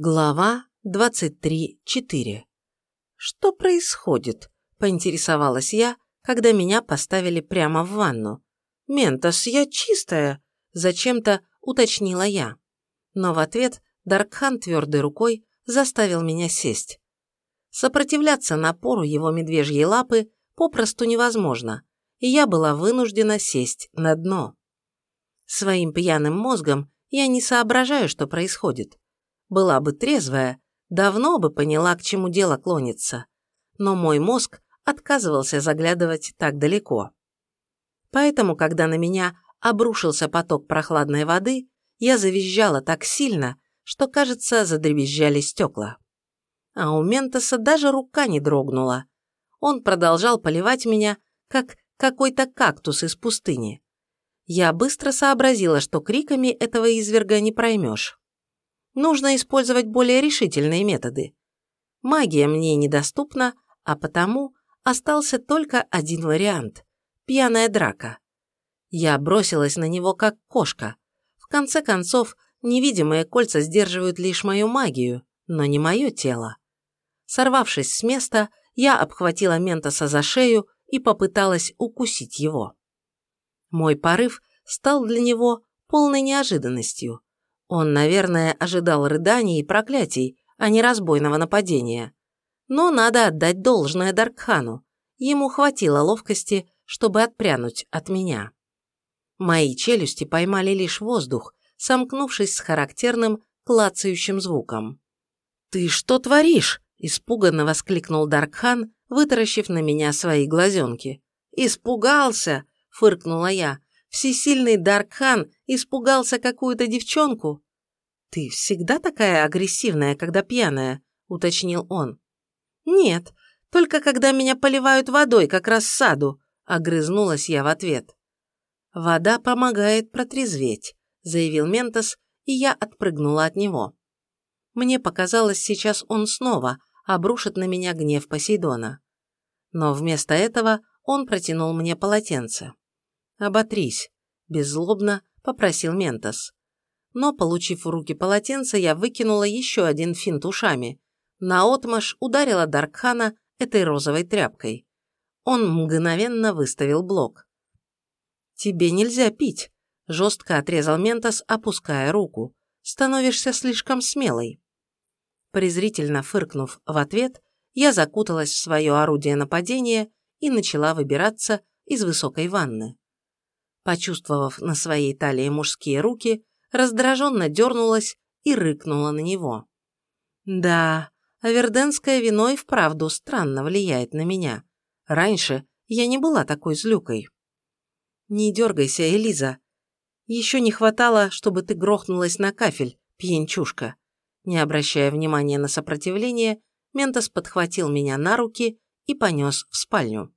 Глава 23.4. «Что происходит?» – поинтересовалась я, когда меня поставили прямо в ванну. «Ментос, я чистая!» – зачем-то уточнила я. Но в ответ Даркхан твердой рукой заставил меня сесть. Сопротивляться напору его медвежьей лапы попросту невозможно, и я была вынуждена сесть на дно. Своим пьяным мозгом я не соображаю, что происходит. Была бы трезвая, давно бы поняла, к чему дело клонится. Но мой мозг отказывался заглядывать так далеко. Поэтому, когда на меня обрушился поток прохладной воды, я завизжала так сильно, что, кажется, задребезжали стекла. А у Ментоса даже рука не дрогнула. Он продолжал поливать меня, как какой-то кактус из пустыни. Я быстро сообразила, что криками этого изверга не проймешь. Нужно использовать более решительные методы. Магия мне недоступна, а потому остался только один вариант – пьяная драка. Я бросилась на него как кошка. В конце концов, Невидимые кольца сдерживают лишь мою магию, но не мое тело. Сорвавшись с места, я обхватила Ментоса за шею и попыталась укусить его. Мой порыв стал для него полной неожиданностью. Он, наверное, ожидал рыданий и проклятий, а не разбойного нападения. Но надо отдать должное Даркхану. Ему хватило ловкости, чтобы отпрянуть от меня. Мои челюсти поймали лишь воздух, сомкнувшись с характерным клацающим звуком. «Ты что творишь?» – испуганно воскликнул Даркхан, вытаращив на меня свои глазенки. «Испугался!» – фыркнула я. «Всесильный Даркхан испугался какую-то девчонку?» «Ты всегда такая агрессивная, когда пьяная?» – уточнил он. «Нет, только когда меня поливают водой, как раз саду», – огрызнулась я в ответ. «Вода помогает протрезветь заявил Ментос, и я отпрыгнула от него. Мне показалось, сейчас он снова обрушит на меня гнев Посейдона. Но вместо этого он протянул мне полотенце. «Оботрись», – беззлобно попросил Ментос. Но, получив в руки полотенце, я выкинула еще один финт ушами. Наотмашь ударила Даркхана этой розовой тряпкой. Он мгновенно выставил блок. «Тебе нельзя пить», Жестко отрезал Ментос, опуская руку. «Становишься слишком смелой». Презрительно фыркнув в ответ, я закуталась в свое орудие нападения и начала выбираться из высокой ванны. Почувствовав на своей талии мужские руки, раздраженно дернулась и рыкнула на него. Да, аверденское вино и вправду странно влияет на меня. Раньше я не была такой злюкой. «Не дергайся, Элиза», еще не хватало, чтобы ты грохнулась на кафель, пьянчушка. Не обращая внимания на сопротивление, Ментос подхватил меня на руки и понес в спальню.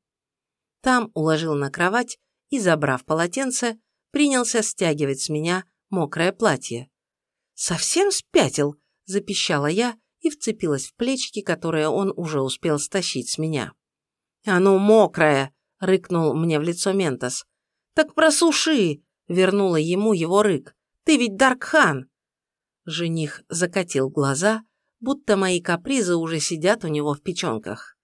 Там уложил на кровать и, забрав полотенце, принялся стягивать с меня мокрое платье. «Совсем спятил!» – запищала я и вцепилась в плечики, которые он уже успел стащить с меня. «Оно мокрое!» – рыкнул мне в лицо Ментос. «Так просуши!» вернула ему его рык. «Ты ведь Даркхан!» Жених закатил глаза, будто мои капризы уже сидят у него в печенках.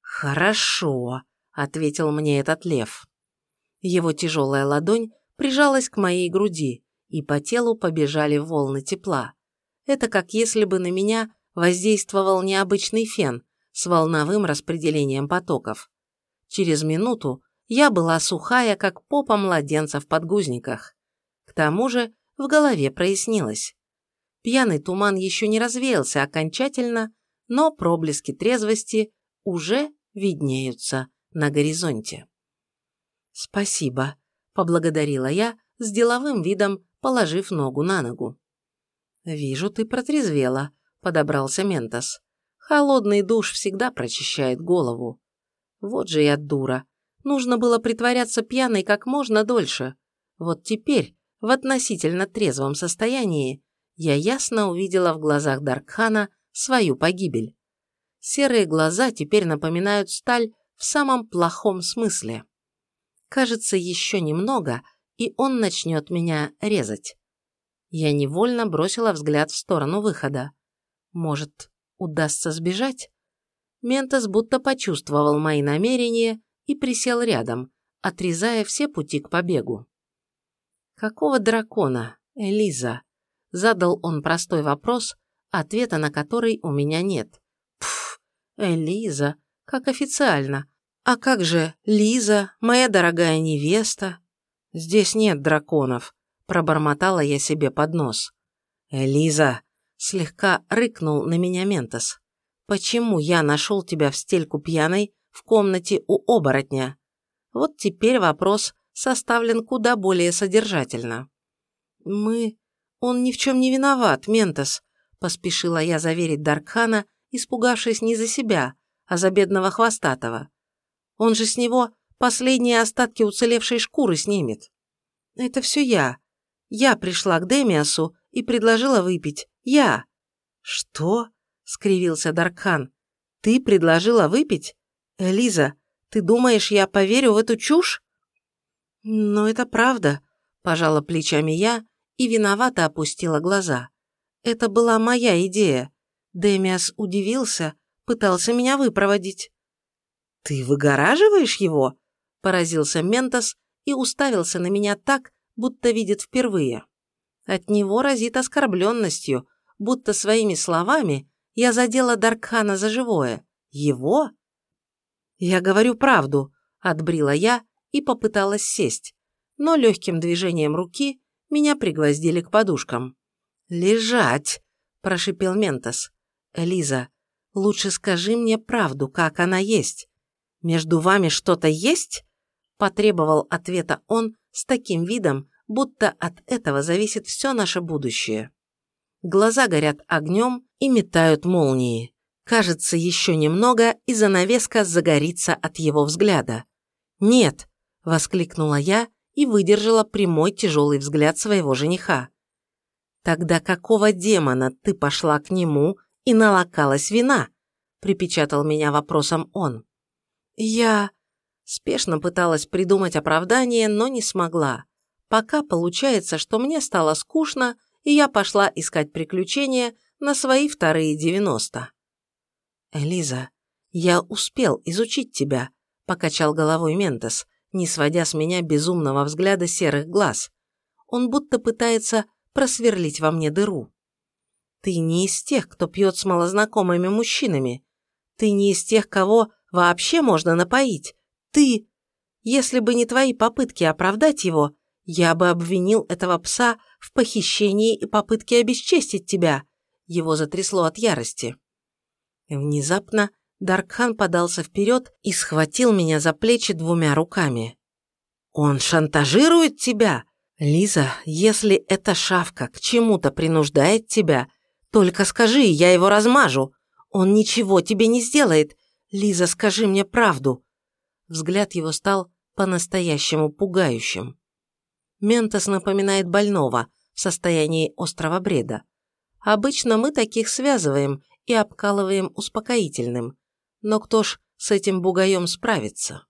«Хорошо», — ответил мне этот лев. Его тяжелая ладонь прижалась к моей груди, и по телу побежали волны тепла. Это как если бы на меня воздействовал необычный фен с волновым распределением потоков. Через минуту я была сухая, как попа младенца в подгузниках. К тому же в голове прояснилось. Пьяный туман еще не развеялся окончательно, но проблески трезвости уже виднеются на горизонте. «Спасибо», – поблагодарила я, с деловым видом положив ногу на ногу. «Вижу, ты протрезвела», – подобрался Ментос. «Холодный душ всегда прочищает голову». «Вот же я дура», Нужно было притворяться пьяной как можно дольше. Вот теперь, в относительно трезвом состоянии, я ясно увидела в глазах Даркхана свою погибель. Серые глаза теперь напоминают сталь в самом плохом смысле. Кажется, еще немного, и он начнет меня резать. Я невольно бросила взгляд в сторону выхода. Может, удастся сбежать? Ментос будто почувствовал мои намерения и присел рядом, отрезая все пути к побегу. «Какого дракона, Элиза?» – задал он простой вопрос, ответа на который у меня нет. «Пф, Элиза, как официально. А как же Лиза, моя дорогая невеста?» «Здесь нет драконов», – пробормотала я себе под нос. «Элиза!» – слегка рыкнул на меня Ментос. «Почему я нашел тебя в стельку пьяной в комнате у оборотня?» Вот теперь вопрос составлен куда более содержательно. «Мы... Он ни в чем не виноват, Ментос», – поспешила я заверить Даркхана, испугавшись не за себя, а за бедного Хвостатого. «Он же с него последние остатки уцелевшей шкуры снимет». «Это все я. Я пришла к Демиасу и предложила выпить. Я». «Что?» – скривился Даркхан. «Ты предложила выпить? Элиза, ты думаешь, я поверю в эту чушь?» «Но это правда», – пожала плечами я и виновато опустила глаза. «Это была моя идея. Демиас удивился, пытался меня выпроводить». «Ты выгораживаешь его?» – поразился Ментос и уставился на меня так, будто видит впервые. От него разит оскорбленностью, будто своими словами я задела Даркхана за живое. Его? Я говорю правду, отбрила я и попыталась сесть, но легким движением руки меня пригвоздили к подушкам. «Лежать!» – прошипел Ментос. «Элиза, лучше скажи мне правду, как она есть. Между вами что-то есть?» – потребовал ответа он с таким видом, будто от этого зависит все наше будущее. Глаза горят огнем и метают молнии. Кажется, еще немного, и занавеска загорится от его взгляда. «Нет!» – воскликнула я и выдержала прямой тяжелый взгляд своего жениха. «Тогда какого демона ты пошла к нему и налокалась вина?» – припечатал меня вопросом он. Я спешно пыталась придумать оправдание, но не смогла. Пока получается, что мне стало скучно, и я пошла искать приключения на свои вторые девяносто. «Элиза, я успел изучить тебя», – покачал головой Ментос, не сводя с меня безумного взгляда серых глаз. Он будто пытается просверлить во мне дыру. «Ты не из тех, кто пьет с малознакомыми мужчинами. Ты не из тех, кого вообще можно напоить. Ты... Если бы не твои попытки оправдать его, я бы обвинил этого пса в похищении и попытке обесчестить тебя. Его затрясло от ярости. Внезапно Даркхан подался вперед и схватил меня за плечи двумя руками. «Он шантажирует тебя? Лиза, если эта шавка к чему-то принуждает тебя, только скажи, я его размажу. Он ничего тебе не сделает. Лиза, скажи мне правду». Взгляд его стал по-настоящему пугающим. Ментос напоминает больного в состоянии острого бреда. Обычно мы таких связываем и обкалываем успокоительным. Но кто ж с этим бугаем справится?